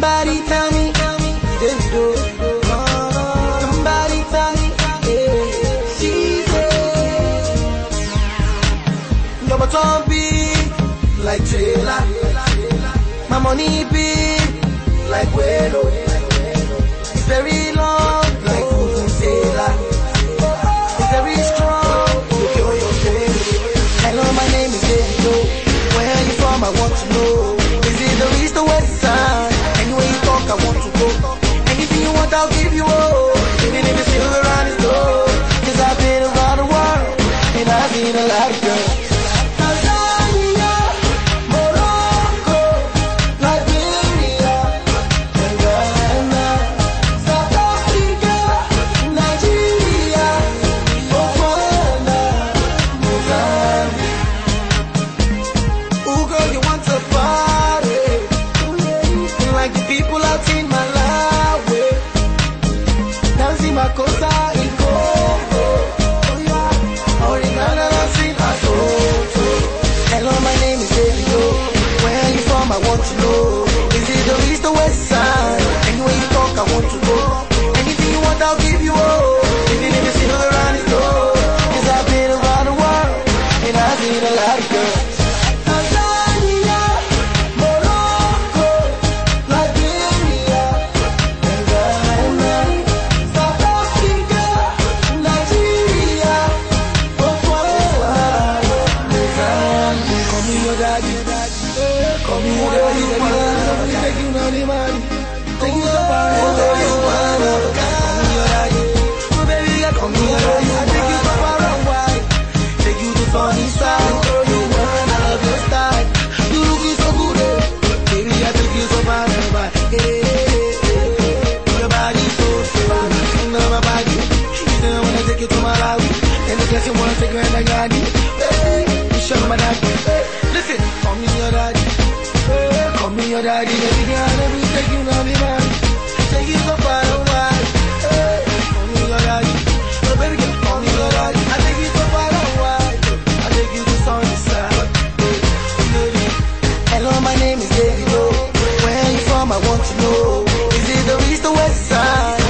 Somebody tell me, Davido. Somebody tell me, she's it. Bottom big, like Taylor. My money big, like Willow. It's very long, like Vuvuzela. It's very strong, cure your. Hello, my name is Davido. Where you from? I want to know. I'll give you all. I want to know. Is it the east or west side? Anywhere you talk, I want to go. Anything you want, I'll give you all. Even if it's still around the door. Cause I've been around the world, and I've seen a lot of girls. Call me your daddy, daddy. Take you now the you your daddy, oh baby, yeah, call your daddy. I take you take you to you I. You baby, I take you you. You I wanna take you to you wanna take you. Hey, your daddy, baby girl, let me take you now, man. Take you so far away. Hey, me your daddy. Oh, baby girl, me your daddy. I take you so far away. I take you to sunny side. Hello, my name is Davido. Where you from? I want to know. Is it the east or west side?